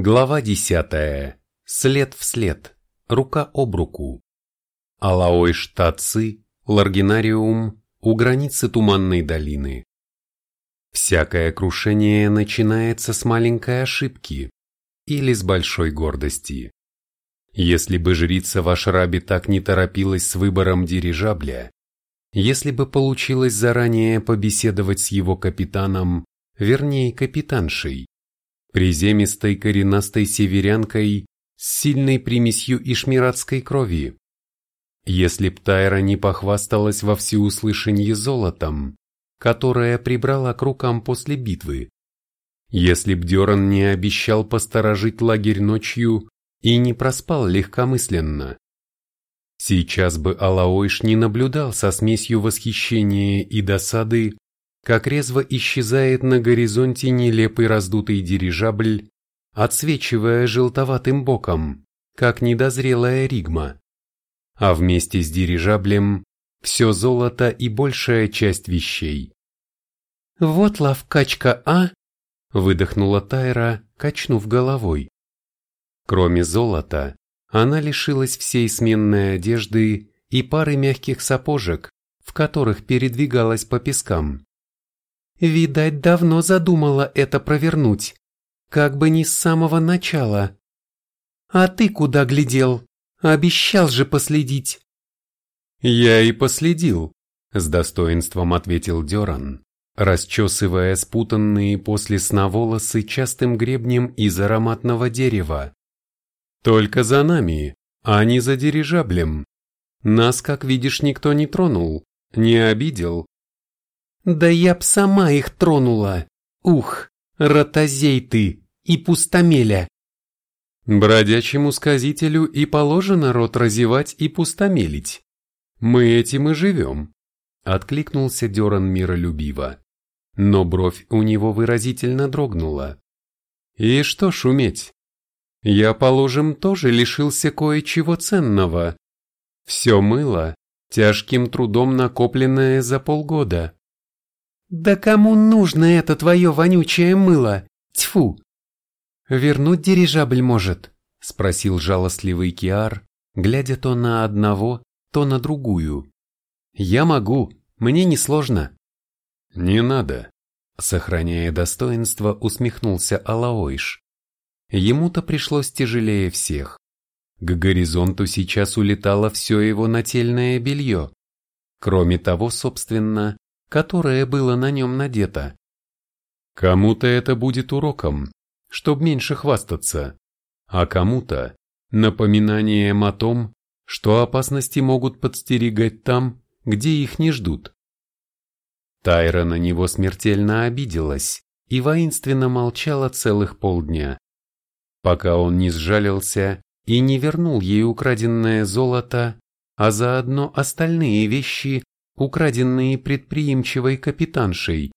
Глава десятая. След в след. Рука об руку. Алаой штатцы, Ларгинариум, у границы Туманной долины. Всякое крушение начинается с маленькой ошибки или с большой гордости. Если бы жрица в Ашрабе так не торопилась с выбором дирижабля, если бы получилось заранее побеседовать с его капитаном, вернее капитаншей, приземистой коренастой северянкой с сильной примесью ишмиратской крови. Если б Тайра не похвасталась во всеуслышанье золотом, которое прибрала к рукам после битвы, если б Деран не обещал посторожить лагерь ночью и не проспал легкомысленно. Сейчас бы Алаойш не наблюдал со смесью восхищения и досады как резво исчезает на горизонте нелепый раздутый дирижабль, отсвечивая желтоватым боком, как недозрелая ригма. А вместе с дирижаблем все золото и большая часть вещей. «Вот лавкачка, а?» – выдохнула Тайра, качнув головой. Кроме золота, она лишилась всей сменной одежды и пары мягких сапожек, в которых передвигалась по пескам. Видать, давно задумала это провернуть. Как бы не с самого начала. А ты куда глядел? Обещал же последить. Я и последил, с достоинством ответил Деран, расчесывая спутанные после сна волосы частым гребнем из ароматного дерева. Только за нами, а не за дирижаблем. Нас, как видишь, никто не тронул, не обидел, да я б сама их тронула. Ух, ротозей ты и пустомеля. Бродячему сказителю и положено рот разевать и пустомелить. Мы этим и живем. Откликнулся Деран миролюбиво. Но бровь у него выразительно дрогнула. И что шуметь? Я, положим, тоже лишился кое-чего ценного. Все мыло, тяжким трудом накопленное за полгода. «Да кому нужно это твое вонючее мыло? Тьфу!» «Вернуть дирижабль может?» – спросил жалостливый Киар, глядя то на одного, то на другую. «Я могу, мне несложно». «Не надо», – сохраняя достоинство, усмехнулся Алаойш. Ему-то пришлось тяжелее всех. К горизонту сейчас улетало все его нательное белье. Кроме того, собственно, которое было на нем надето. Кому-то это будет уроком, чтоб меньше хвастаться, а кому-то напоминанием о том, что опасности могут подстерегать там, где их не ждут. Тайра на него смертельно обиделась и воинственно молчала целых полдня, пока он не сжалился и не вернул ей украденное золото, а заодно остальные вещи, украденные предприимчивой капитаншей.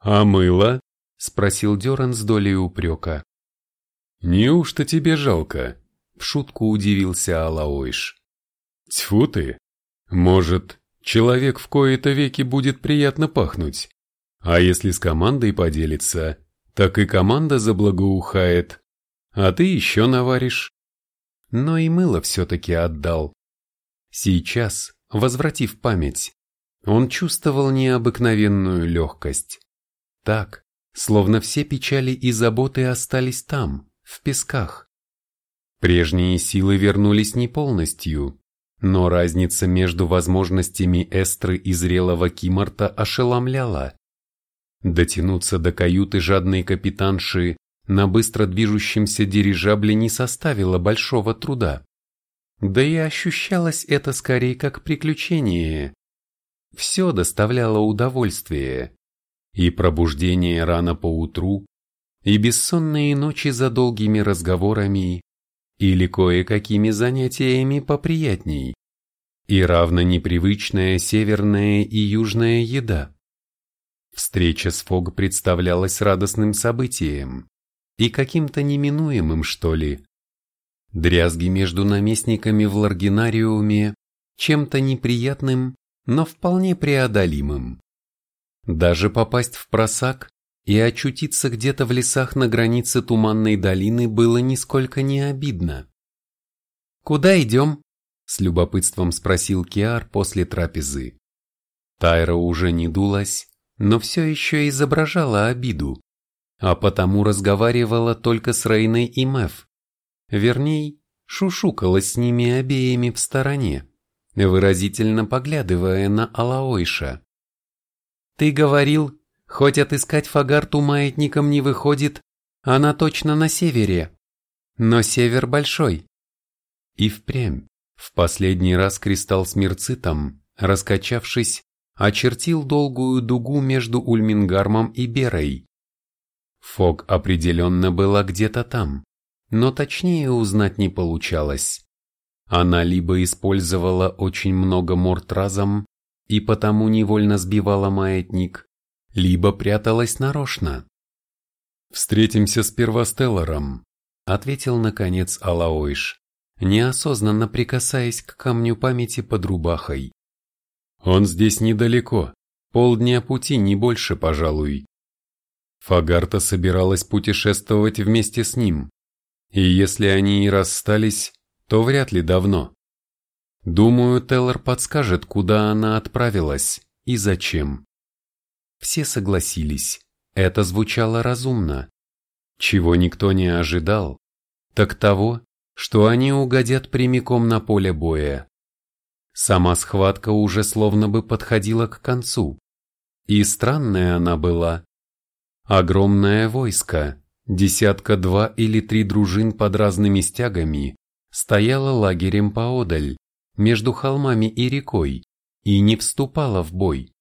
«А мыло?» — спросил Деран с долей упрека. «Неужто тебе жалко?» — в шутку удивился Алаойш. «Тьфу ты! Может, человек в кои-то веки будет приятно пахнуть, а если с командой поделиться, так и команда заблагоухает, а ты еще наваришь». Но и мыло все-таки отдал. Сейчас, возвратив память, он чувствовал необыкновенную легкость. Так, словно все печали и заботы остались там, в песках. Прежние силы вернулись не полностью, но разница между возможностями Эстры и зрелого Кимарта ошеломляла. Дотянуться до каюты жадной капитанши на быстро движущемся дирижабле не составило большого труда. Да и ощущалось это скорее как приключение. Все доставляло удовольствие. И пробуждение рано поутру, и бессонные ночи за долгими разговорами, или кое-какими занятиями поприятней, и равно непривычная северная и южная еда. Встреча с Фог представлялась радостным событием и каким-то неминуемым, что ли. Дрязги между наместниками в Ларгинариуме чем-то неприятным, но вполне преодолимым. Даже попасть в просак и очутиться где-то в лесах на границе Туманной долины было нисколько не обидно. «Куда идем?» – с любопытством спросил Киар после трапезы. Тайра уже не дулась, но все еще изображала обиду, а потому разговаривала только с Рейной и Мэв. Верней, шушукалась с ними обеими в стороне, выразительно поглядывая на Алаойша. «Ты говорил, хоть отыскать Фагарту маятником не выходит, она точно на севере. Но север большой». И впрямь, в последний раз кристалл с мерцитом, раскачавшись, очертил долгую дугу между Ульмингармом и Берой. Фог определенно была где-то там, но точнее узнать не получалось. Она либо использовала очень много морд разом и потому невольно сбивала маятник, либо пряталась нарочно. «Встретимся с Первостелларом», — ответил наконец Алаойш, неосознанно прикасаясь к камню памяти под рубахой. «Он здесь недалеко, полдня пути, не больше, пожалуй». Фагарта собиралась путешествовать вместе с ним, и если они и расстались, то вряд ли давно. Думаю, Теллер подскажет, куда она отправилась и зачем. Все согласились, это звучало разумно. Чего никто не ожидал, так того, что они угодят прямиком на поле боя. Сама схватка уже словно бы подходила к концу. И странная она была. Огромное войско, десятка два или три дружин под разными стягами, стояло лагерем поодаль, между холмами и рекой, и не вступало в бой.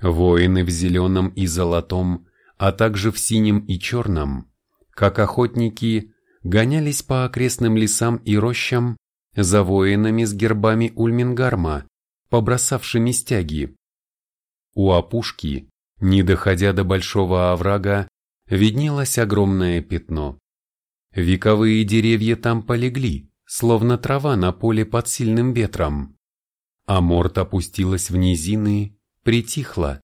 Воины в зеленом и золотом, а также в синем и черном, как охотники, гонялись по окрестным лесам и рощам за воинами с гербами Ульмингарма, побросавшими стяги. У опушки, не доходя до большого оврага, виднелось огромное пятно. Вековые деревья там полегли, словно трава на поле под сильным ветром. А морт опустилась в низины, притихла.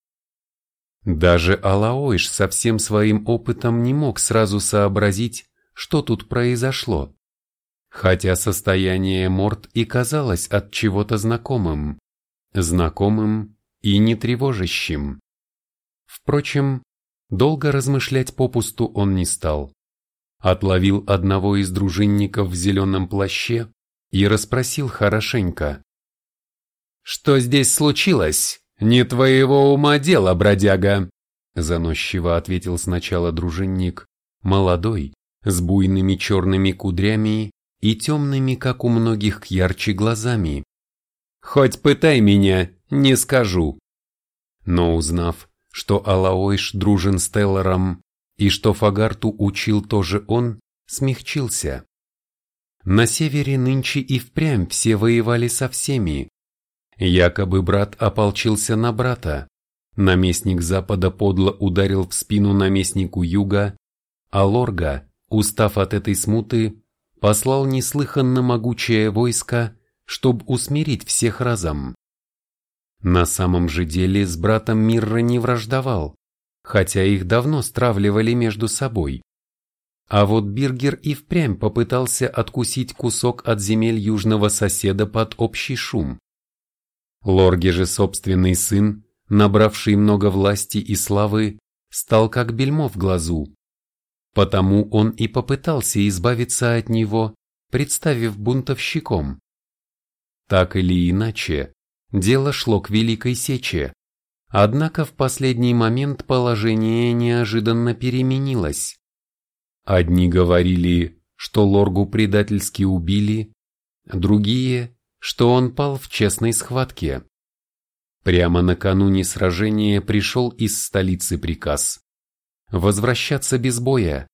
Даже Алаойш со всем своим опытом не мог сразу сообразить, что тут произошло. Хотя состояние морд и казалось от чего-то знакомым, знакомым и не тревожащим. Впрочем, Долго размышлять попусту он не стал. Отловил одного из дружинников в зеленом плаще и расспросил хорошенько. «Что здесь случилось? Не твоего ума дело, бродяга!» Заносчиво ответил сначала дружинник, молодой, с буйными черными кудрями и темными, как у многих, ярче глазами. «Хоть пытай меня, не скажу!» Но узнав, что Алаойш дружен с Теллором и что Фагарту учил тоже он, смягчился. На севере нынче и впрямь все воевали со всеми. Якобы брат ополчился на брата, наместник запада подло ударил в спину наместнику юга, а Лорга, устав от этой смуты, послал неслыханно могучее войско, чтобы усмирить всех разом. На самом же деле с братом Мирра не враждовал, хотя их давно стравливали между собой. А вот Биргер и впрямь попытался откусить кусок от земель южного соседа под общий шум. Лорге же собственный сын, набравший много власти и славы, стал как бельмо в глазу. Потому он и попытался избавиться от него, представив бунтовщиком. Так или иначе, дело шло к Великой Сече. Однако в последний момент положение неожиданно переменилось. Одни говорили, что Лоргу предательски убили, другие, что он пал в честной схватке. Прямо накануне сражения пришел из столицы приказ возвращаться без боя,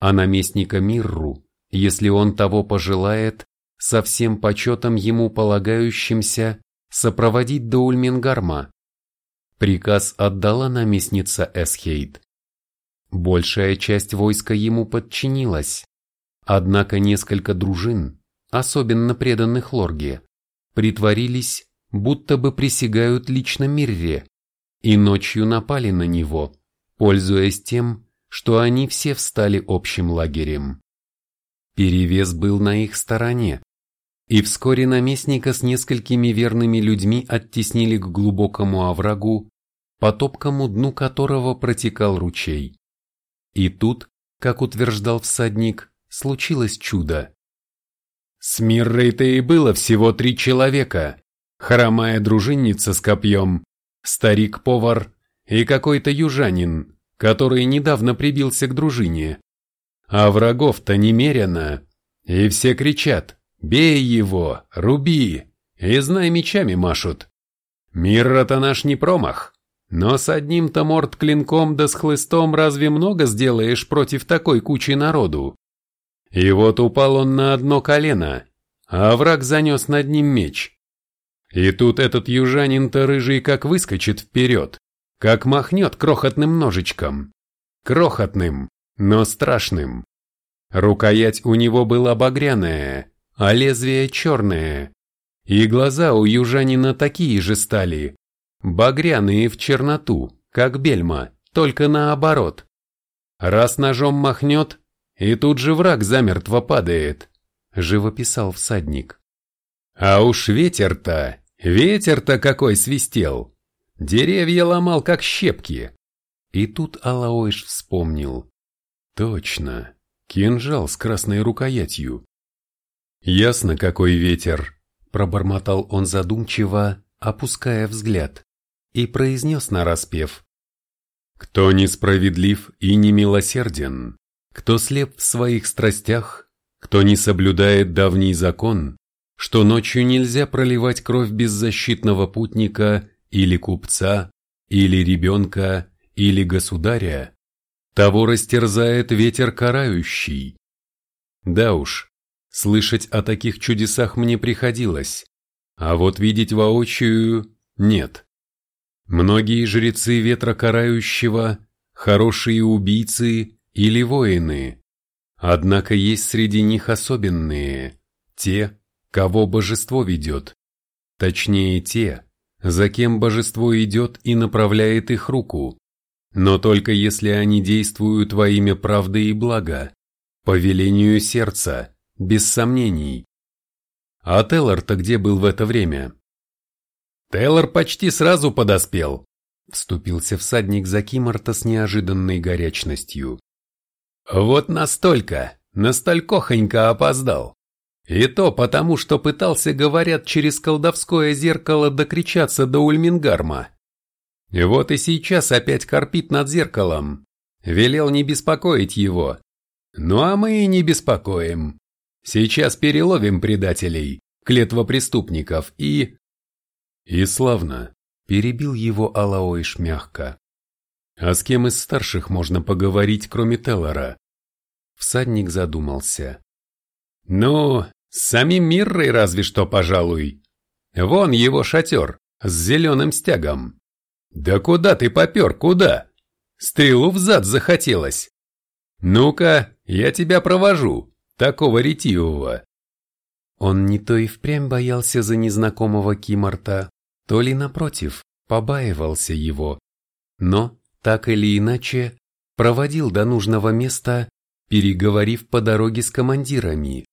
а наместника Мирру, если он того пожелает, со всем почетом ему полагающимся, сопроводить до Ульмингарма. Приказ отдала наместница Эсхейд. Большая часть войска ему подчинилась, однако несколько дружин, особенно преданных Лорге, притворились, будто бы присягают лично Мирре, и ночью напали на него, пользуясь тем, что они все встали общим лагерем. Перевес был на их стороне, и вскоре наместника с несколькими верными людьми оттеснили к глубокому оврагу, по топкому дну которого протекал ручей. И тут, как утверждал всадник, случилось чудо. С Миррой-то и было всего три человека, хромая дружинница с копьем, старик-повар и какой-то южанин, который недавно прибился к дружине. А врагов-то немерено, и все кричат «Бей его! Руби!» и знай мечами машут. Мирра-то наш не промах, но с одним-то морд клинком да с хлыстом разве много сделаешь против такой кучи народу? И вот упал он на одно колено, а враг занес над ним меч. И тут этот южанин-то рыжий как выскочит вперед, как махнет крохотным ножичком. Крохотным, но страшным. Рукоять у него была багряная, а лезвие черное. И глаза у южанина такие же стали, багряные в черноту, как бельма, только наоборот. Раз ножом махнет, и тут же враг замертво падает, живописал всадник. А уж ветер-то, ветер-то какой свистел, деревья ломал как щепки. И тут Алаойш вспомнил. Точно, кинжал с красной рукоятью. Ясно, какой ветер, пробормотал он задумчиво, опуская взгляд, и произнес нараспев. Кто несправедлив и немилосерден, кто слеп в своих страстях, кто не соблюдает давний закон, что ночью нельзя проливать кровь беззащитного путника или купца, или ребенка, или государя, того растерзает ветер карающий. Да уж, слышать о таких чудесах мне приходилось, а вот видеть воочию нет. Многие жрецы ветра карающего – хорошие убийцы или воины, Однако есть среди них особенные, те, кого божество ведет, точнее те, за кем божество идет и направляет их руку, но только если они действуют во имя правды и блага, по велению сердца, без сомнений. А Теллар-то где был в это время? Теллар почти сразу подоспел, вступился всадник за Кимарта с неожиданной горячностью. Вот настолько, настолькохонько опоздал. И то потому, что пытался, говорят, через колдовское зеркало докричаться до Ульмингарма. Вот и сейчас опять корпит над зеркалом. Велел не беспокоить его. Ну а мы и не беспокоим. Сейчас переловим предателей, клетвопреступников и... И славно, перебил его Алаойш мягко. А с кем из старших можно поговорить, кроме Теллора? Всадник задумался. Ну, с самим Миррой разве что, пожалуй. Вон его шатер с зеленым стягом. Да куда ты попер, куда? Стрелу в зад захотелось. Ну-ка, я тебя провожу, такого ретивого. Он не то и впрямь боялся за незнакомого Кимарта, то ли напротив, побаивался его. Но, так или иначе, проводил до нужного места, переговорив по дороге с командирами.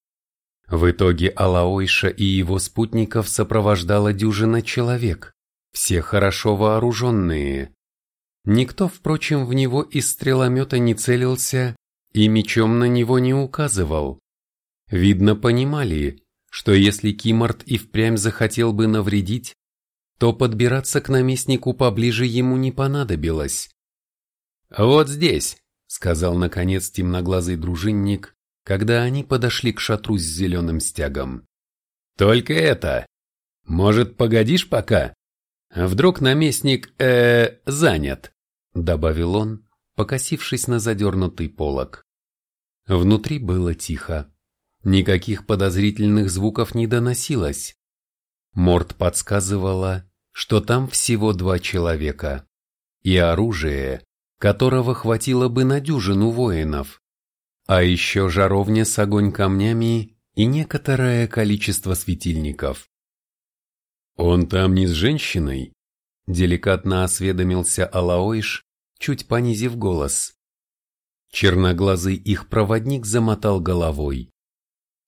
В итоге Алаойша и его спутников сопровождала дюжина человек, все хорошо вооруженные. Никто, впрочем, в него из стреломета не целился и мечом на него не указывал. Видно, понимали, что если Кимарт и впрямь захотел бы навредить, то подбираться к наместнику поближе ему не понадобилось. «Вот здесь», — сказал наконец темноглазый дружинник, когда они подошли к шатру с зеленым стягом. «Только это! Может, погодишь пока? Вдруг наместник, э, занят?» — добавил он, покосившись на задернутый полог. Внутри было тихо. Никаких подозрительных звуков не доносилось. Морд подсказывала, что там всего два человека. И оружие, которого хватило бы на дюжину воинов, а еще жаровня с огонь камнями и некоторое количество светильников. «Он там не с женщиной?» – деликатно осведомился Алаойш, чуть понизив голос. Черноглазый их проводник замотал головой.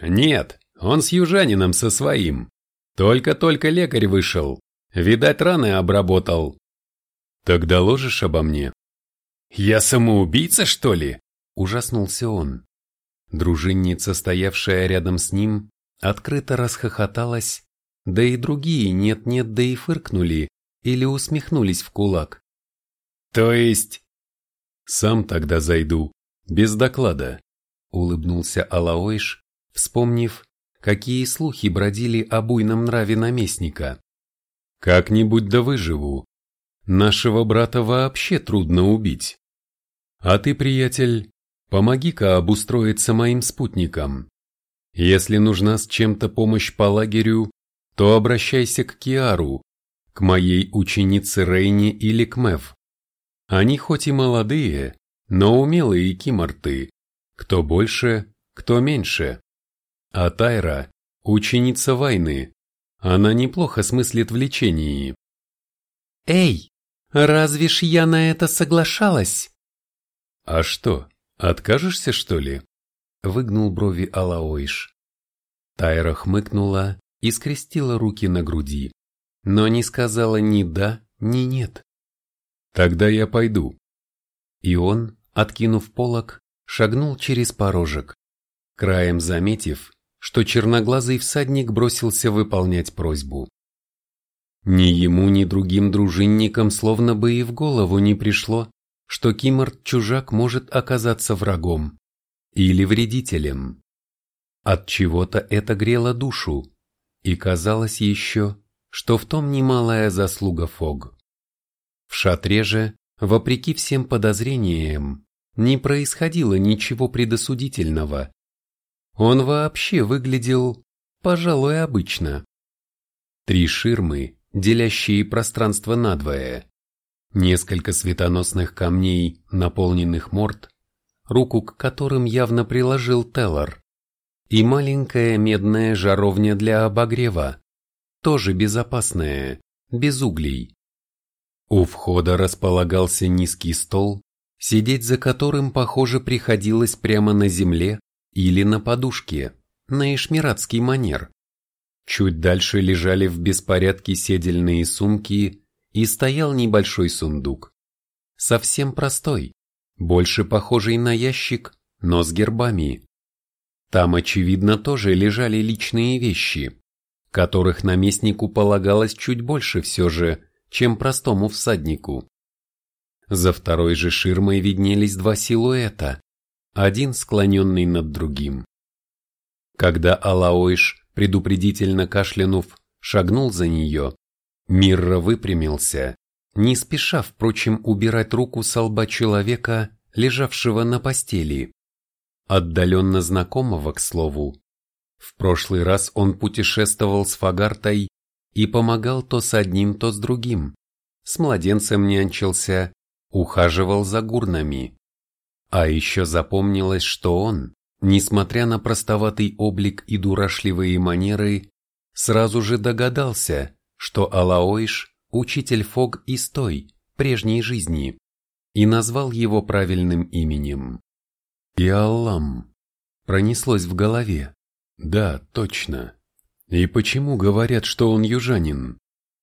«Нет, он с южанином со своим. Только-только лекарь вышел. Видать, раны обработал». «Так доложишь обо мне?» «Я самоубийца, что ли?» – ужаснулся он. Дружинница, стоявшая рядом с ним, открыто расхохоталась, да и другие нет-нет, да и фыркнули или усмехнулись в кулак. «То есть «Сам тогда зайду, без доклада», — улыбнулся Алаойш, вспомнив, какие слухи бродили о буйном нраве наместника. «Как-нибудь да выживу. Нашего брата вообще трудно убить. А ты, приятель, помоги-ка обустроиться моим спутникам. Если нужна с чем-то помощь по лагерю, то обращайся к Киару, к моей ученице Рейне или к Мев. Они хоть и молодые, но умелые киморты, кто больше, кто меньше. А Тайра – ученица войны, она неплохо смыслит в лечении. «Эй, разве ж я на это соглашалась?» «А что, откажешься, что ли?» – выгнул брови Алаойш. Тайра хмыкнула и скрестила руки на груди, но не сказала ни «да», ни «нет». Тогда я пойду. И он, откинув полог, шагнул через порожек, краем заметив, что черноглазый всадник бросился выполнять просьбу. Ни ему, ни другим дружинникам словно бы и в голову не пришло, что Кимарт-чужак может оказаться врагом или вредителем. От чего-то это грело душу, и казалось еще, что в том немалая заслуга Фог. В шатре же, вопреки всем подозрениям, не происходило ничего предосудительного. Он вообще выглядел, пожалуй, обычно. Три ширмы, делящие пространство надвое, несколько светоносных камней, наполненных морд, руку к которым явно приложил Теллар, и маленькая медная жаровня для обогрева, тоже безопасная, без углей. У входа располагался низкий стол, сидеть за которым, похоже, приходилось прямо на земле или на подушке, на ишмиратский манер. Чуть дальше лежали в беспорядке седельные сумки и стоял небольшой сундук. Совсем простой, больше похожий на ящик, но с гербами. Там, очевидно, тоже лежали личные вещи, которых наместнику полагалось чуть больше все же, чем простому всаднику. За второй же ширмой виднелись два силуэта, один склоненный над другим. Когда Алаойш, предупредительно кашлянув, шагнул за нее, Мирра выпрямился, не спеша, впрочем, убирать руку с лба человека, лежавшего на постели. Отдаленно знакомого, к слову. В прошлый раз он путешествовал с Фагартой и помогал то с одним, то с другим. С младенцем нянчился, ухаживал за гурнами. А еще запомнилось, что он, несмотря на простоватый облик и дурашливые манеры, сразу же догадался, что Алаойш – учитель Фог из той, прежней жизни, и назвал его правильным именем. Иаллам. Пронеслось в голове. Да, точно. И почему говорят, что он южанин?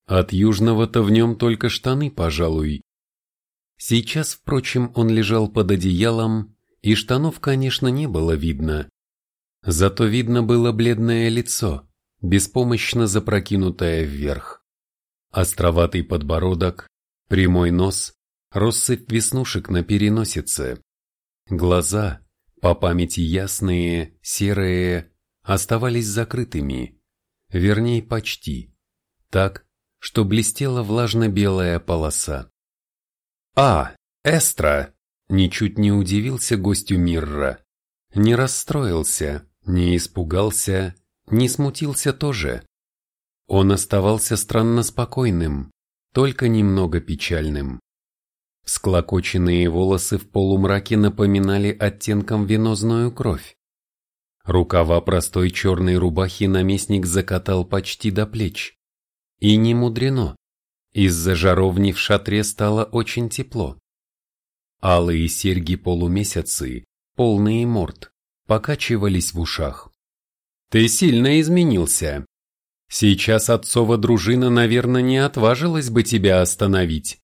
От южного-то в нем только штаны, пожалуй. Сейчас, впрочем, он лежал под одеялом, и штанов, конечно, не было видно. Зато видно было бледное лицо, беспомощно запрокинутое вверх. Островатый подбородок, прямой нос, россыпь веснушек на переносице. Глаза, по памяти ясные, серые, оставались закрытыми вернее почти, так, что блестела влажно-белая полоса. «А, Эстра!» – ничуть не удивился гостю Мирра. Не расстроился, не испугался, не смутился тоже. Он оставался странно спокойным, только немного печальным. Склокоченные волосы в полумраке напоминали оттенком венозную кровь. Рукава простой черной рубахи наместник закатал почти до плеч. И не мудрено. Из-за жаровни в шатре стало очень тепло. Алые серьги-полумесяцы, полные морд, покачивались в ушах. «Ты сильно изменился. Сейчас отцова дружина, наверное, не отважилась бы тебя остановить».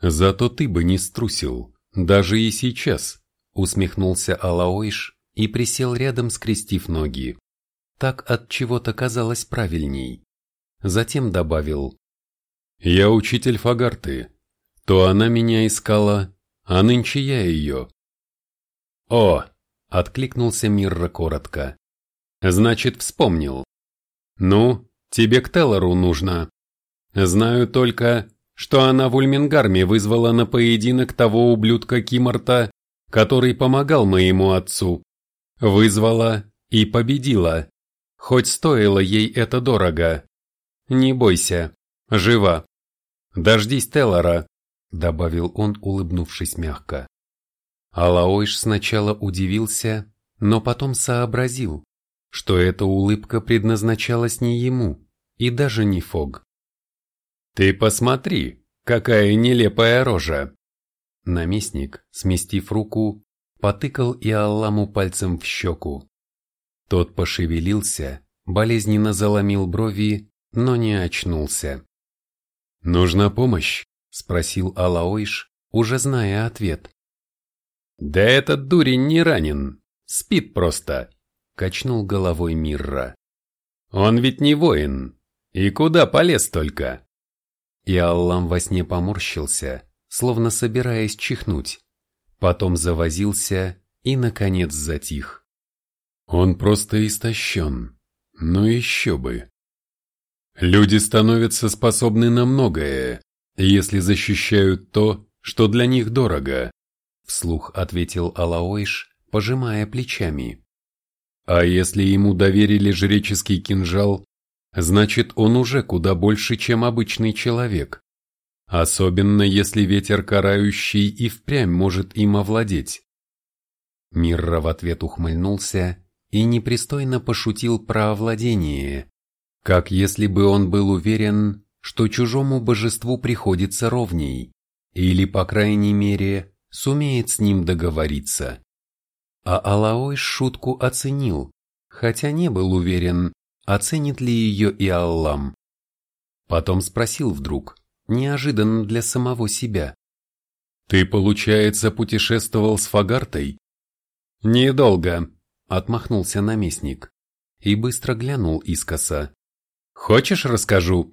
«Зато ты бы не струсил, даже и сейчас», — усмехнулся Алаойш и присел рядом, скрестив ноги. Так от чего-то казалось правильней. Затем добавил. «Я учитель Фагарты. То она меня искала, а нынче я ее». «О!» — откликнулся Мирра коротко. «Значит, вспомнил. Ну, тебе к Теллору нужно. Знаю только, что она в Ульмингарме вызвала на поединок того ублюдка Кимарта, который помогал моему отцу. Вызвала и победила, хоть стоило ей это дорого. Не бойся, жива. Дождись Теллора, добавил он, улыбнувшись мягко. Алаойш сначала удивился, но потом сообразил, что эта улыбка предназначалась не ему и даже не Фог. «Ты посмотри, какая нелепая рожа!» Наместник, сместив руку, потыкал Иалламу пальцем в щеку. Тот пошевелился, болезненно заломил брови, но не очнулся. «Нужна помощь?» – спросил Алаойш, уже зная ответ. «Да этот дурень не ранен, спит просто», – качнул головой Мирра. «Он ведь не воин, и куда полез только?» И Аллам во сне поморщился, словно собираясь чихнуть. Потом завозился и, наконец, затих. Он просто истощен. Ну еще бы. Люди становятся способны на многое, если защищают то, что для них дорого, вслух ответил Алаойш, пожимая плечами. А если ему доверили жреческий кинжал, значит он уже куда больше, чем обычный человек. Особенно если ветер карающий и впрямь может им овладеть. Мирра в ответ ухмыльнулся и непристойно пошутил про овладение, как если бы он был уверен, что чужому божеству приходится ровней, или, по крайней мере, сумеет с ним договориться. А Алаой шутку оценил, хотя не был уверен, оценит ли ее и Аллам. Потом спросил вдруг, неожиданно для самого себя. «Ты, получается, путешествовал с Фагартой?» «Недолго», — отмахнулся наместник и быстро глянул искоса. «Хочешь, расскажу?»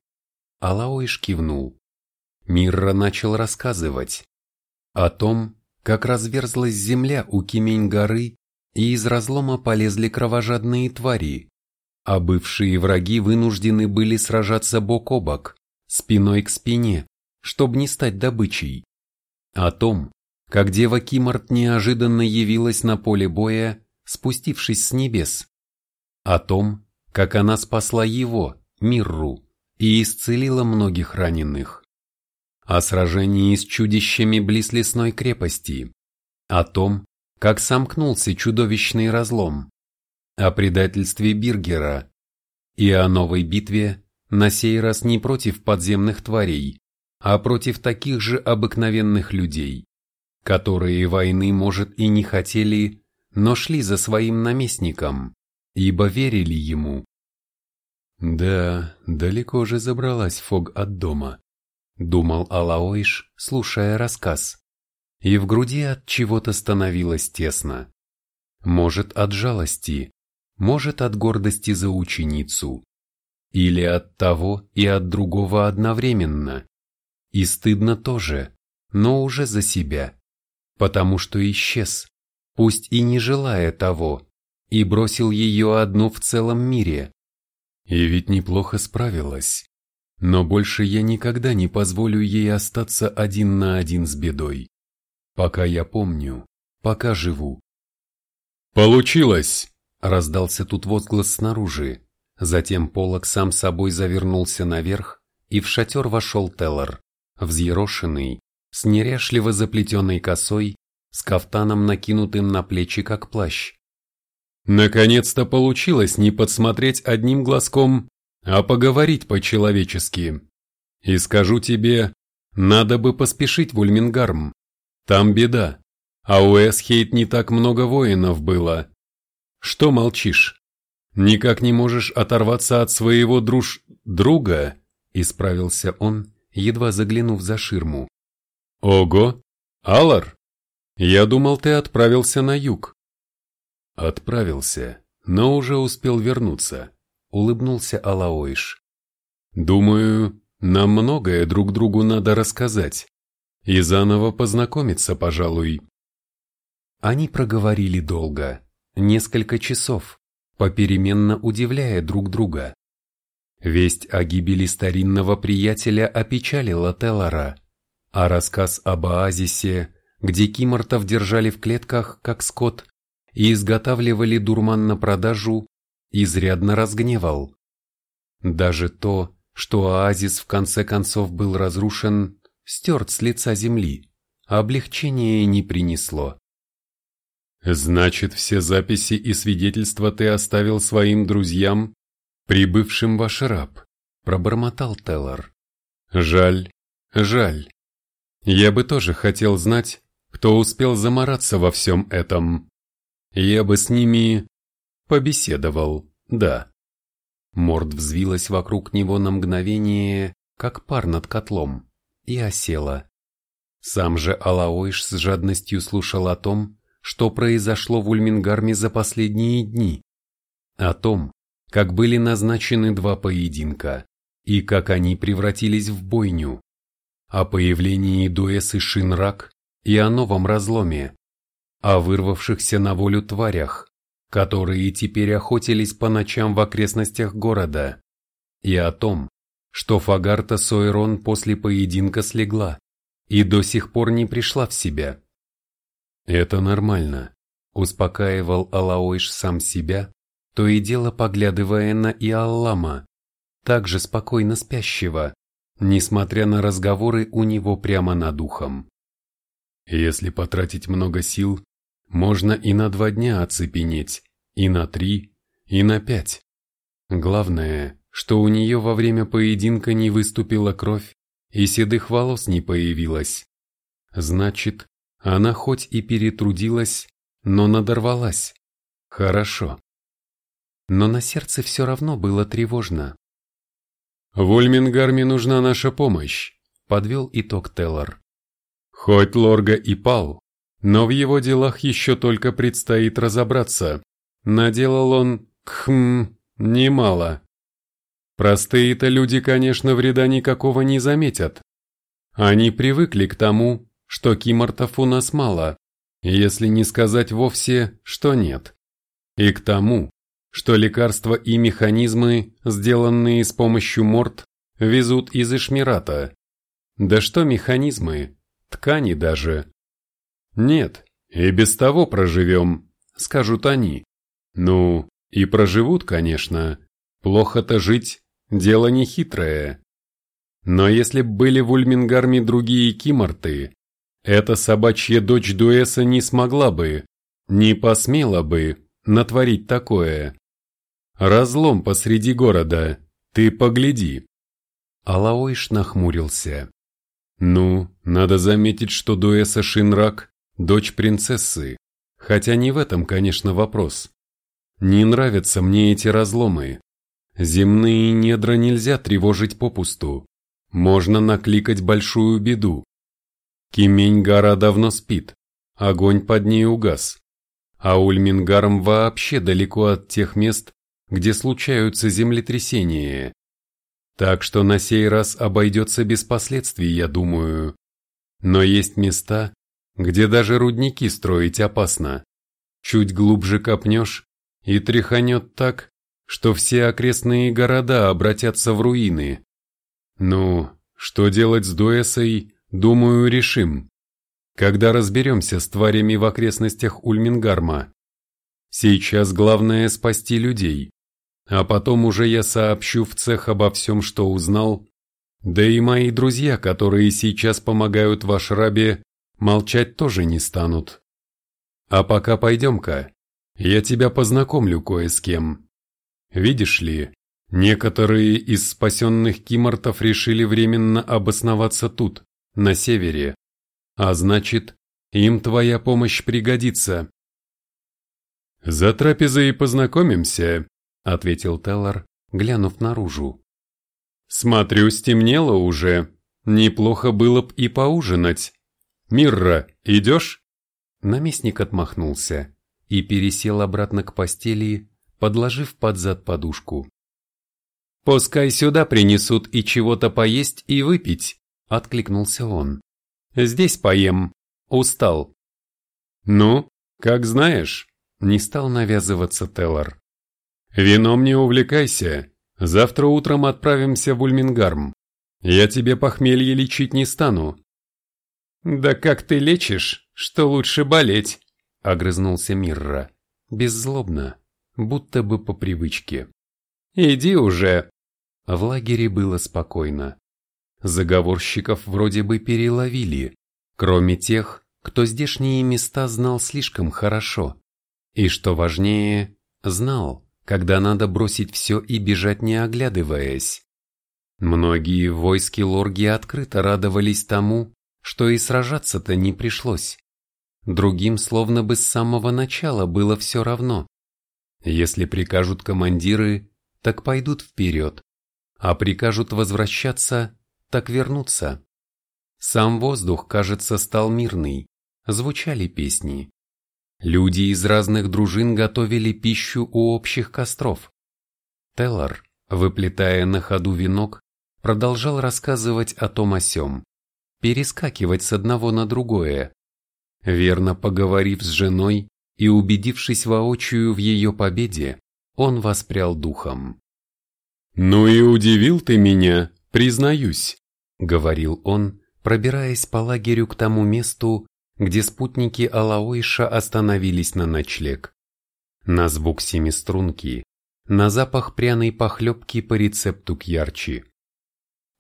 Алаоиш кивнул. Мирра начал рассказывать о том, как разверзлась земля у Кимень-горы, и из разлома полезли кровожадные твари, а бывшие враги вынуждены были сражаться бок о бок, спиной к спине, чтобы не стать добычей. О том, как дева Кимарт неожиданно явилась на поле боя, спустившись с небес. О том, как она спасла его, Мирру, и исцелила многих раненых. О сражении с чудищами близ лесной крепости. О том, как сомкнулся чудовищный разлом. О предательстве Биргера. И о новой битве, на сей раз не против подземных тварей, а против таких же обыкновенных людей, которые войны, может, и не хотели, но шли за своим наместником, ибо верили ему. Да, далеко же забралась Фог от дома, думал Алаойш, слушая рассказ. И в груди от чего-то становилось тесно. Может, от жалости, может, от гордости за ученицу. Или от того и от другого одновременно. И стыдно тоже, но уже за себя. Потому что исчез, пусть и не желая того, и бросил ее одну в целом мире. И ведь неплохо справилась. Но больше я никогда не позволю ей остаться один на один с бедой. Пока я помню, пока живу. «Получилось!» – раздался тут возглас снаружи. Затем полог сам собой завернулся наверх, и в шатер вошел Теллар, взъерошенный, с неряшливо заплетенной косой, с кафтаном накинутым на плечи как плащ. Наконец-то получилось не подсмотреть одним глазком, а поговорить по-человечески. И скажу тебе, надо бы поспешить в Ульмингарм. Там беда, а у Эсхейт не так много воинов было. Что молчишь? Никак не можешь оторваться от своего друж... друга?» Исправился он, едва заглянув за ширму. «Ого! Алар! Я думал, ты отправился на юг». «Отправился, но уже успел вернуться», — улыбнулся Алаойш. «Думаю, нам многое друг другу надо рассказать и заново познакомиться, пожалуй». Они проговорили долго, несколько часов, попеременно удивляя друг друга. Весть о гибели старинного приятеля опечалила Теллора, а рассказ об оазисе, где кимортов держали в клетках, как скот, и изготавливали дурман на продажу, изрядно разгневал. Даже то, что оазис в конце концов был разрушен, стерт с лица земли, облегчения не принесло. «Значит, все записи и свидетельства ты оставил своим друзьям, прибывшим в Ашраб», — пробормотал Теллар. «Жаль, жаль. Я бы тоже хотел знать, кто успел замораться во всем этом. Я бы с ними побеседовал, да». Морд взвилась вокруг него на мгновение, как пар над котлом, и осела. Сам же Алаойш с жадностью слушал о том, что произошло в Ульмингарме за последние дни, о том, как были назначены два поединка и как они превратились в бойню, о появлении Дуэсы Шинрак и о новом разломе, о вырвавшихся на волю тварях, которые теперь охотились по ночам в окрестностях города, и о том, что Фагарта Сойрон после поединка слегла и до сих пор не пришла в себя. «Это нормально», — успокаивал Алаойш сам себя, то и дело поглядывая на Иаллама, также спокойно спящего, несмотря на разговоры у него прямо над ухом. Если потратить много сил, можно и на два дня оцепенеть, и на три, и на пять. Главное, что у нее во время поединка не выступила кровь и седых волос не появилось. Значит, она хоть и перетрудилась, но надорвалась. Хорошо. Но на сердце все равно было тревожно. «В Ульмингарме нужна наша помощь», — подвел итог Теллар. «Хоть Лорга и пал, но в его делах еще только предстоит разобраться. Наделал он, кхм, немало. Простые-то люди, конечно, вреда никакого не заметят. Они привыкли к тому, что кимортов у нас мало, если не сказать вовсе, что нет. И к тому, что лекарства и механизмы, сделанные с помощью морд, везут из Ишмирата. Да что механизмы, ткани даже. Нет, и без того проживем, скажут они. Ну, и проживут, конечно. Плохо-то жить, дело не хитрое. Но если б были в Ульмингарме другие киморты, эта собачья дочь Дуэса не смогла бы, не посмела бы натворить такое. Разлом посреди города, ты погляди. Алаойш нахмурился. Ну, надо заметить, что Дуэса Шинрак – дочь принцессы, хотя не в этом, конечно, вопрос. Не нравятся мне эти разломы. Земные недра нельзя тревожить попусту. Можно накликать большую беду. Кимень-гора давно спит, огонь под ней угас, а Ульмингарм вообще далеко от тех мест, где случаются землетрясения. Так что на сей раз обойдется без последствий, я думаю. Но есть места, где даже рудники строить опасно. Чуть глубже копнешь и тряханет так, что все окрестные города обратятся в руины. Ну, что делать с Дуэсой, Думаю, решим, когда разберемся с тварями в окрестностях Ульмингарма. Сейчас главное спасти людей, а потом уже я сообщу в цех обо всем, что узнал, да и мои друзья, которые сейчас помогают в Ашрабе, молчать тоже не станут. А пока пойдем-ка, я тебя познакомлю кое с кем. Видишь ли, некоторые из спасенных кимортов решили временно обосноваться тут, на севере, а значит, Им твоя помощь пригодится. «За трапезой познакомимся», — ответил Теллар, глянув наружу. «Смотрю, стемнело уже. Неплохо было б и поужинать. Мирра, идешь?» Наместник отмахнулся и пересел обратно к постели, подложив под зад подушку. «Пускай сюда принесут и чего-то поесть и выпить», — откликнулся он. «Здесь поем. Устал». «Ну, как знаешь», — не стал навязываться Теллар. «Вином не увлекайся. Завтра утром отправимся в Ульмингарм. Я тебе похмелье лечить не стану». «Да как ты лечишь, что лучше болеть?» — огрызнулся Мирра, беззлобно, будто бы по привычке. «Иди уже!» В лагере было спокойно. Заговорщиков вроде бы переловили, кроме тех, кто здешние места знал слишком хорошо. И что важнее, знал, когда надо бросить все и бежать не оглядываясь. Многие в войске Лорги открыто радовались тому, что и сражаться-то не пришлось. Другим словно бы с самого начала было все равно. Если прикажут командиры, так пойдут вперед, а прикажут возвращаться, так вернутся. Сам воздух, кажется, стал мирный, звучали песни. Люди из разных дружин готовили пищу у общих костров. Теллар, выплетая на ходу венок, продолжал рассказывать о том о сём, перескакивать с одного на другое. Верно поговорив с женой и убедившись воочию в ее победе, он воспрял духом. «Ну и удивил ты меня, признаюсь», — говорил он, пробираясь по лагерю к тому месту, где спутники Алаойша остановились на ночлег. На звук семиструнки, на запах пряной похлебки по рецепту кьярчи.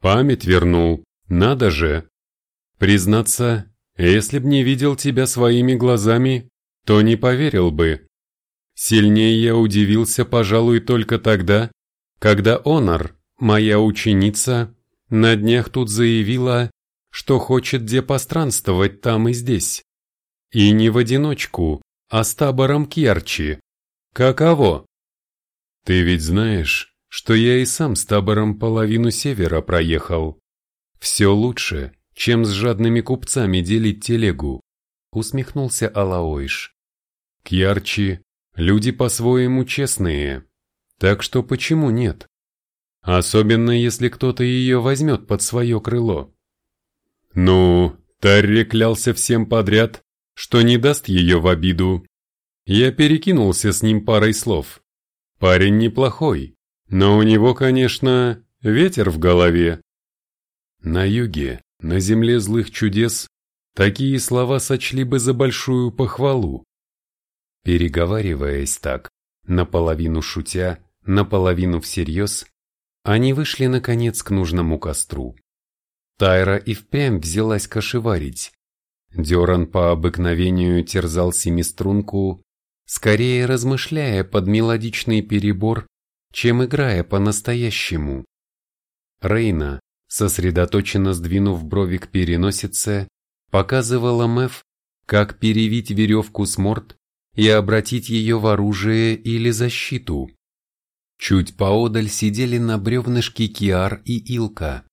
«Память вернул, надо же!» «Признаться, если б не видел тебя своими глазами, то не поверил бы. Сильнее я удивился, пожалуй, только тогда, когда Онор, моя ученица, на днях тут заявила, что хочет где постранствовать там и здесь. И не в одиночку, а с табором Кьярчи. Каково? Ты ведь знаешь, что я и сам с табором половину севера проехал. Все лучше, чем с жадными купцами делить телегу, усмехнулся Алаойш. Кьярчи – люди по-своему честные, так что почему нет? Особенно если кто-то ее возьмет под свое крыло. Ну, Тарри клялся всем подряд, что не даст ее в обиду. Я перекинулся с ним парой слов. Парень неплохой, но у него, конечно, ветер в голове. На юге, на земле злых чудес, такие слова сочли бы за большую похвалу. Переговариваясь так, наполовину шутя, наполовину всерьез, они вышли наконец к нужному костру. Тайра и впрямь взялась кошеварить. Деран по обыкновению терзал семиструнку, скорее размышляя под мелодичный перебор, чем играя по-настоящему. Рейна, сосредоточенно сдвинув брови к переносице, показывала Мэв, как перевить веревку с морд и обратить ее в оружие или защиту. Чуть поодаль сидели на бревнышке Киар и Илка.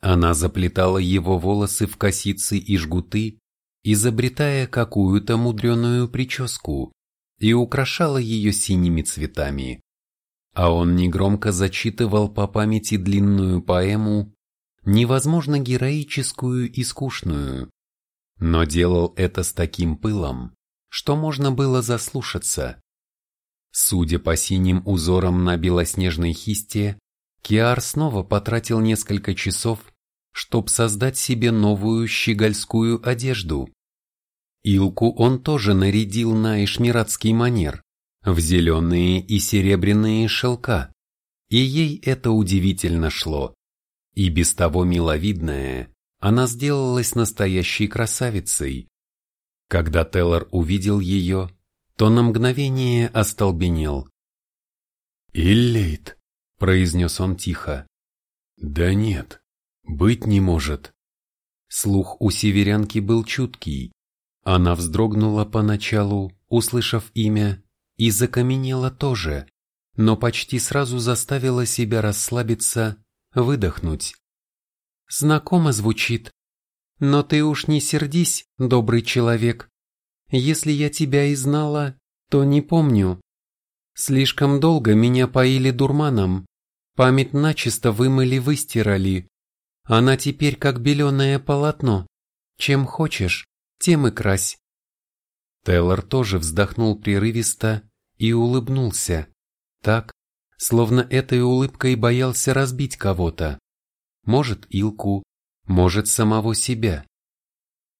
Она заплетала его волосы в косицы и жгуты, изобретая какую-то мудреную прическу, и украшала ее синими цветами. А он негромко зачитывал по памяти длинную поэму, невозможно героическую и скучную, но делал это с таким пылом, что можно было заслушаться. Судя по синим узорам на белоснежной хисте, Киар снова потратил несколько часов, чтобы создать себе новую щегольскую одежду. Илку он тоже нарядил на ишмиратский манер, в зеленые и серебряные шелка, и ей это удивительно шло. И без того миловидная, она сделалась настоящей красавицей. Когда Теллор увидел ее, то на мгновение остолбенел. «Иллейт», — произнес он тихо. «Да нет, быть не может». Слух у северянки был чуткий. Она вздрогнула поначалу, услышав имя, и закаменела тоже, но почти сразу заставила себя расслабиться, выдохнуть. Знакомо звучит. Но ты уж не сердись, добрый человек. Если я тебя и знала, то не помню. Слишком долго меня поили дурманом, память начисто вымыли-выстирали. Она теперь как беленое полотно. Чем хочешь, тем и крась. Тейлор тоже вздохнул прерывисто и улыбнулся, так, словно этой улыбкой боялся разбить кого-то. Может, Илку, может, самого себя.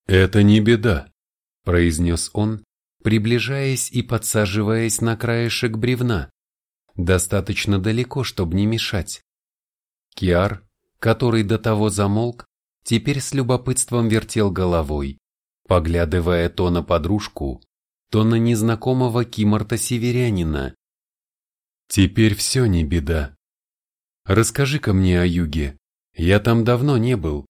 «Это не беда», — произнес он, приближаясь и подсаживаясь на краешек бревна, достаточно далеко, чтобы не мешать. Киар, который до того замолк, теперь с любопытством вертел головой, поглядывая то на подружку, то на незнакомого Киморта-северянина. «Теперь все не беда. Расскажи-ка мне о юге, я там давно не был».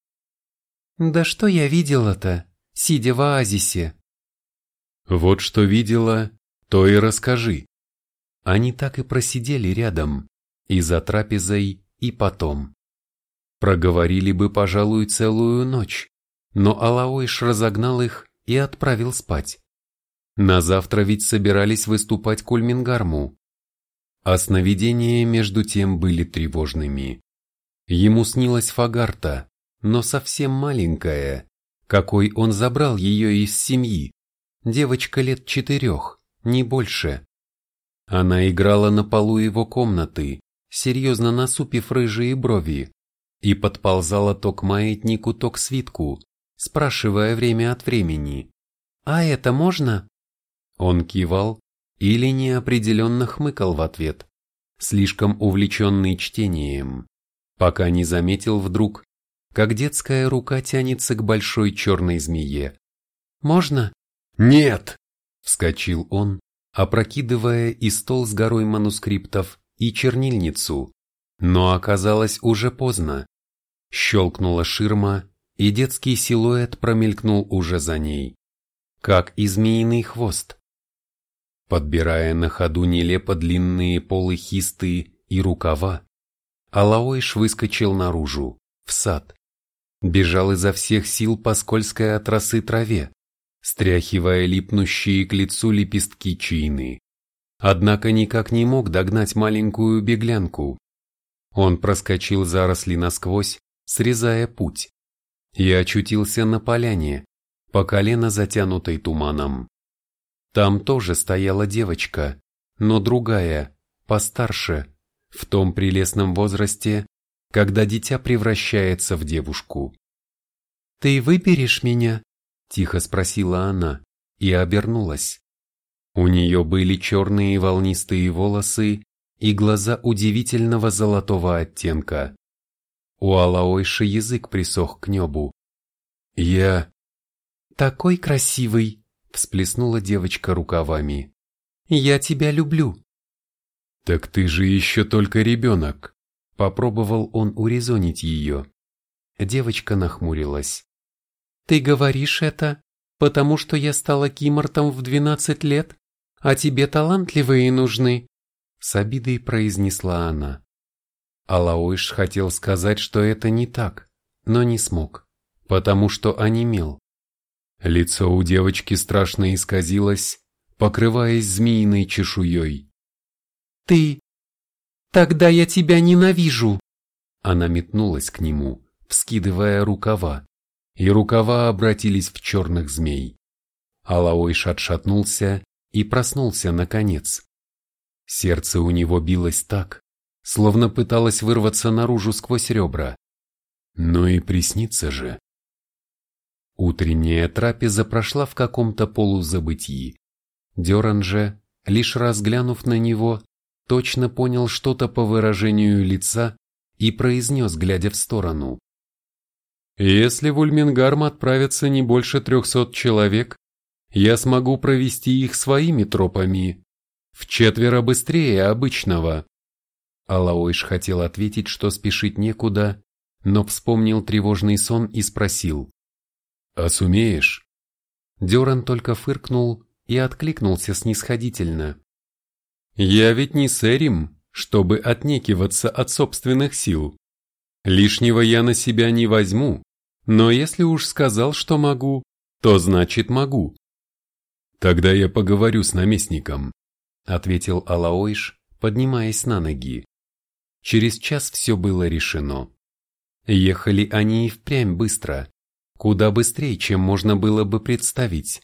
«Да что я видела-то, сидя в оазисе?» «Вот что видела, то и расскажи». Они так и просидели рядом, и за трапезой, и потом. Проговорили бы, пожалуй, целую ночь, но Алаойш разогнал их и отправил спать. На завтра ведь собирались выступать Кульмингарму. А сновидения между тем были тревожными. Ему снилась Фагарта, но совсем маленькая, какой он забрал ее из семьи. Девочка лет четырех, не больше. Она играла на полу его комнаты, серьезно насупив рыжие брови, и подползала то к маятнику, то к свитку, спрашивая время от времени. «А это можно?» Он кивал или неопределенно хмыкал в ответ, слишком увлеченный чтением, пока не заметил вдруг, как детская рука тянется к большой черной змее. «Можно?» «Нет!» — вскочил он, опрокидывая и стол с горой манускриптов, и чернильницу. Но оказалось уже поздно. Щелкнула ширма, и детский силуэт промелькнул уже за ней. Как и змеиный хвост. Подбирая на ходу нелепо длинные полы хисты и рукава, Алаойш выскочил наружу, в сад. Бежал изо всех сил по скользкой от росы траве, стряхивая липнущие к лицу лепестки чины. Однако никак не мог догнать маленькую беглянку. Он проскочил заросли насквозь, срезая путь, и очутился на поляне, по колено затянутой туманом. Там тоже стояла девочка, но другая, постарше, в том прелестном возрасте, когда дитя превращается в девушку. «Ты выберешь меня?» – тихо спросила она и обернулась. У нее были черные волнистые волосы и глаза удивительного золотого оттенка. У Алаойши язык присох к небу. «Я...» «Такой красивый!» всплеснула девочка рукавами. «Я тебя люблю». «Так ты же еще только ребенок», — попробовал он урезонить ее. Девочка нахмурилась. «Ты говоришь это, потому что я стала кимортом в двенадцать лет, а тебе талантливые нужны», — с обидой произнесла она. Алаойш хотел сказать, что это не так, но не смог, потому что онемел. Лицо у девочки страшно исказилось, покрываясь змеиной чешуей. «Ты... Тогда я тебя ненавижу!» Она метнулась к нему, вскидывая рукава, и рукава обратились в черных змей. Алаойш отшатнулся и проснулся наконец. Сердце у него билось так, словно пыталось вырваться наружу сквозь ребра. Но и приснится же. Утренняя трапеза прошла в каком-то полузабытии. Деран же, лишь разглянув на него, точно понял что-то по выражению лица и произнес, глядя в сторону. «Если в Ульмингарм отправится не больше трехсот человек, я смогу провести их своими тропами, в четверо быстрее обычного». Алаойш хотел ответить, что спешить некуда, но вспомнил тревожный сон и спросил. «А сумеешь?» Деран только фыркнул и откликнулся снисходительно. «Я ведь не сэрим, чтобы отнекиваться от собственных сил. Лишнего я на себя не возьму, но если уж сказал, что могу, то значит могу». «Тогда я поговорю с наместником», — ответил Алаойш, поднимаясь на ноги. Через час все было решено. Ехали они и впрямь быстро, куда быстрее, чем можно было бы представить.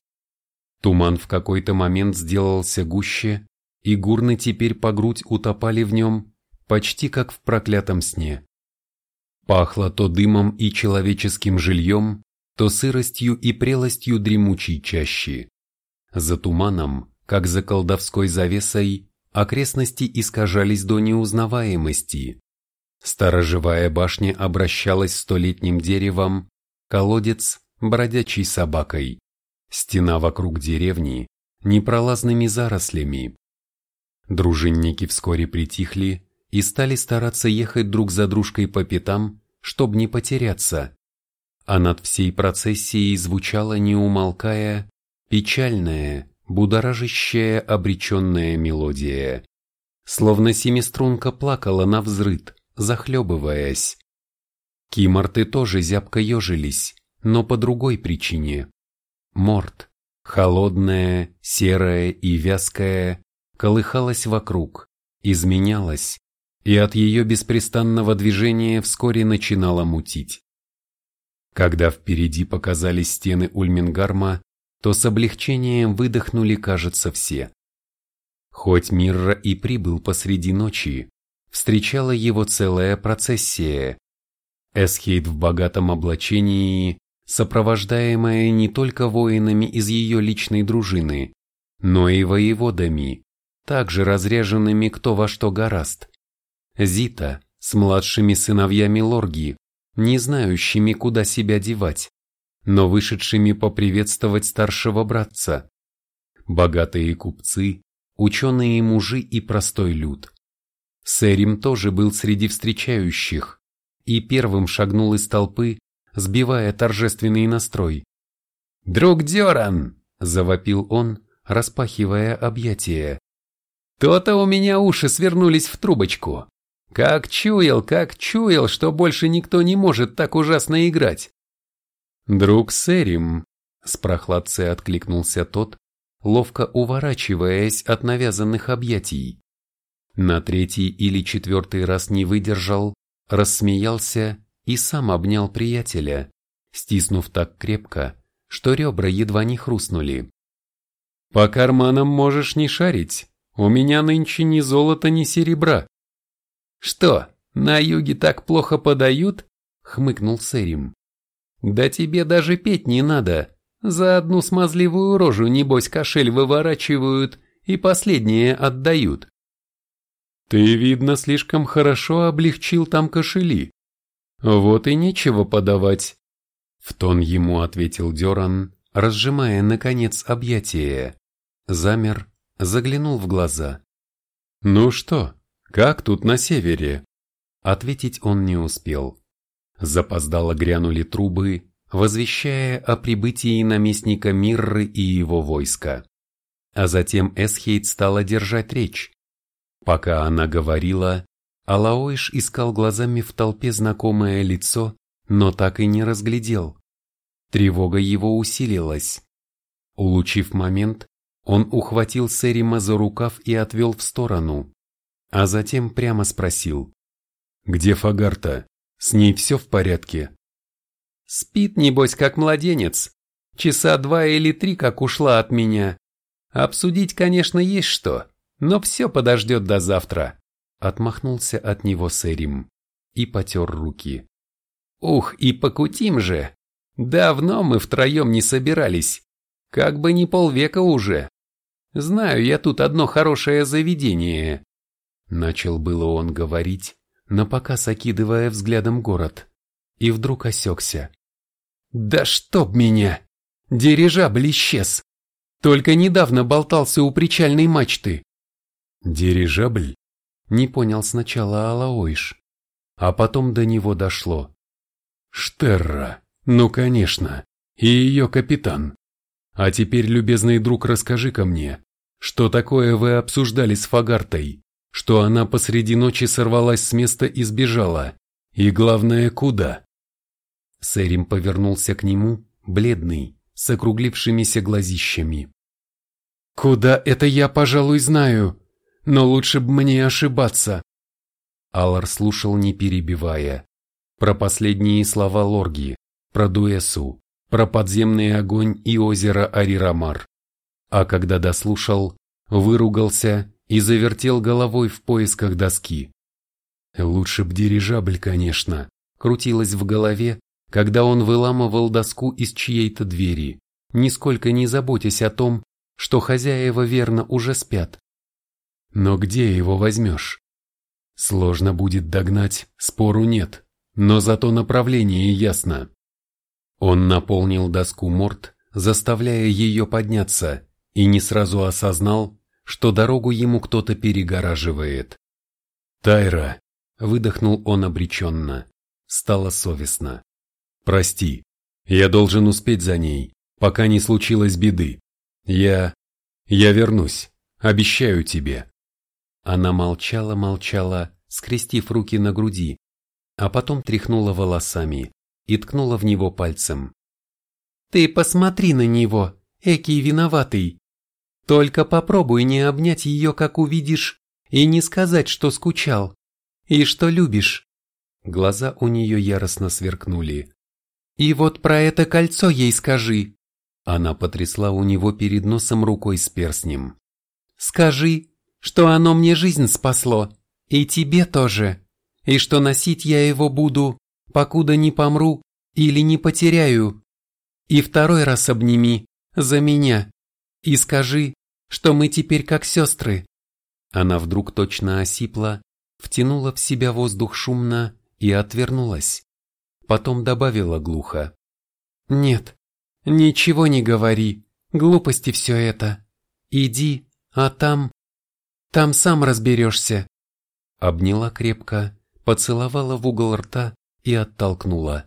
Туман в какой-то момент сделался гуще, и гурны теперь по грудь утопали в нем, почти как в проклятом сне. Пахло то дымом и человеческим жильем, то сыростью и прелостью дремучей чащи. За туманом, как за колдовской завесой, окрестности искажались до неузнаваемости. Сторожевая башня обращалась столетним деревом, колодец – бродячей собакой, стена вокруг деревни – непролазными зарослями. Дружинники вскоре притихли и стали стараться ехать друг за дружкой по пятам, чтобы не потеряться. А над всей процессией звучала, не умолкая, печальная, будоражащая обреченная мелодия. Словно семиструнка плакала на взрыд, захлебываясь. Киморты тоже зябко ежились, но по другой причине. Морт, холодная, серая и вязкая, колыхалась вокруг, изменялась, и от ее беспрестанного движения вскоре начинала мутить. Когда впереди показались стены Ульмингарма, то с облегчением выдохнули, кажется, все. Хоть Мирра и прибыл посреди ночи, встречала его целая процессия, Эсхейд в богатом облачении, сопровождаемая не только воинами из ее личной дружины, но и воеводами, также разряженными кто во что гораст. Зита с младшими сыновьями Лорги, не знающими, куда себя девать, но вышедшими поприветствовать старшего братца. Богатые купцы, ученые мужи и простой люд. Сэрим тоже был среди встречающих, и первым шагнул из толпы, сбивая торжественный настрой. «Друг Деран!» – завопил он, распахивая объятия. «То-то у меня уши свернулись в трубочку. Как чуял, как чуял, что больше никто не может так ужасно играть!» «Друг Сэрим!» – с прохладцей откликнулся тот, ловко уворачиваясь от навязанных объятий. На третий или четвертый раз не выдержал, рассмеялся и сам обнял приятеля, стиснув так крепко, что ребра едва не хрустнули. «По карманам можешь не шарить, у меня нынче ни золота, ни серебра». «Что, на юге так плохо подают?» — хмыкнул Сэрим. «Да тебе даже петь не надо, за одну смазливую рожу, небось, кошель выворачивают и последнее отдают». Ты, видно, слишком хорошо облегчил там кошели. Вот и нечего подавать. В тон ему ответил Деран, разжимая, наконец, объятия. Замер, заглянул в глаза. «Ну что, как тут на севере?» Ответить он не успел. Запоздало грянули трубы, возвещая о прибытии наместника Мирры и его войска. А затем Эсхейд стала держать речь, Пока она говорила, Алаойш искал глазами в толпе знакомое лицо, но так и не разглядел. Тревога его усилилась. Улучив момент, он ухватил Серима за рукав и отвел в сторону, а затем прямо спросил. «Где Фагарта? С ней все в порядке?» «Спит, небось, как младенец. Часа два или три, как ушла от меня. Обсудить, конечно, есть что, но все подождет до завтра. Отмахнулся от него Сэрим и потер руки. Ух, и покутим же. Давно мы втроем не собирались. Как бы не полвека уже. Знаю я тут одно хорошее заведение. Начал было он говорить, но пока окидывая взглядом город. И вдруг осекся. Да чтоб меня! Дирижабль исчез. Только недавно болтался у причальной мачты. Дирижабль? Не понял сначала Алаойш, а потом до него дошло. Штерра, ну конечно, и ее капитан. А теперь, любезный друг, расскажи-ка мне, что такое вы обсуждали с Фагартой, что она посреди ночи сорвалась с места и сбежала, и главное, куда? Сэрим повернулся к нему, бледный, с округлившимися глазищами. «Куда это я, пожалуй, знаю, но лучше бы мне ошибаться». Аллар слушал, не перебивая. Про последние слова Лорги, про Дуэсу, про подземный огонь и озеро Арирамар. А когда дослушал, выругался и завертел головой в поисках доски. Лучше б дирижабль, конечно, крутилось в голове, когда он выламывал доску из чьей-то двери, нисколько не заботясь о том, что хозяева верно уже спят. Но где его возьмешь? Сложно будет догнать, спору нет, но зато направление ясно. Он наполнил доску морд, заставляя ее подняться, и не сразу осознал, что дорогу ему кто-то перегораживает. «Тайра!» — выдохнул он обреченно. Стало совестно. «Прости, я должен успеть за ней, пока не случилось беды. Я... я вернусь, обещаю тебе». Она молчала-молчала, скрестив руки на груди, а потом тряхнула волосами, и ткнула в него пальцем. «Ты посмотри на него, экий виноватый! Только попробуй не обнять ее, как увидишь, и не сказать, что скучал, и что любишь!» Глаза у нее яростно сверкнули. «И вот про это кольцо ей скажи!» Она потрясла у него перед носом рукой с перстнем. «Скажи, что оно мне жизнь спасло, и тебе тоже, и что носить я его буду, покуда не помру или не потеряю. И второй раз обними, за меня, и скажи, что мы теперь как сестры. Она вдруг точно осипла, втянула в себя воздух шумно и отвернулась. Потом добавила глухо. Нет, ничего не говори, глупости все это. Иди, а там... Там сам разберешься. Обняла крепко, поцеловала в угол рта и оттолкнула.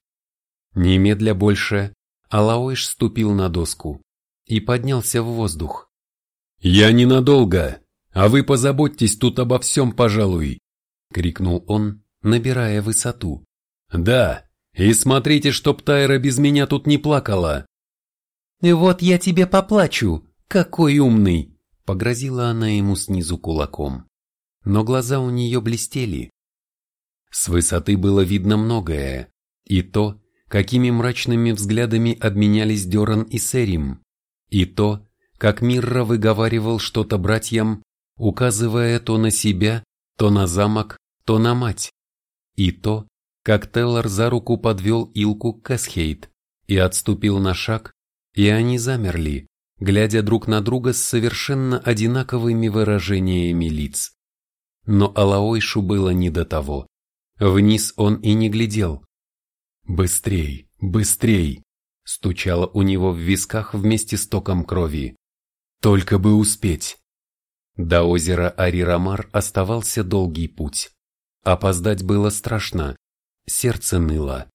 Немедля больше, Алаойш ступил на доску и поднялся в воздух. «Я ненадолго, а вы позаботьтесь тут обо всем, пожалуй!» — крикнул он, набирая высоту. «Да, и смотрите, чтоб Тайра без меня тут не плакала!» «Вот я тебе поплачу, какой умный!» — погрозила она ему снизу кулаком. Но глаза у нее блестели, с высоты было видно многое, и то, какими мрачными взглядами обменялись Деран и Серим, и то, как Мирра выговаривал что-то братьям, указывая то на себя, то на замок, то на мать, и то, как Теллар за руку подвел Илку Кэсхейт и отступил на шаг, и они замерли, глядя друг на друга с совершенно одинаковыми выражениями лиц. Но Алаойшу было не до того. Вниз он и не глядел. «Быстрей, быстрей!» Стучало у него в висках вместе с током крови. «Только бы успеть!» До озера Арирамар оставался долгий путь. Опоздать было страшно, сердце ныло.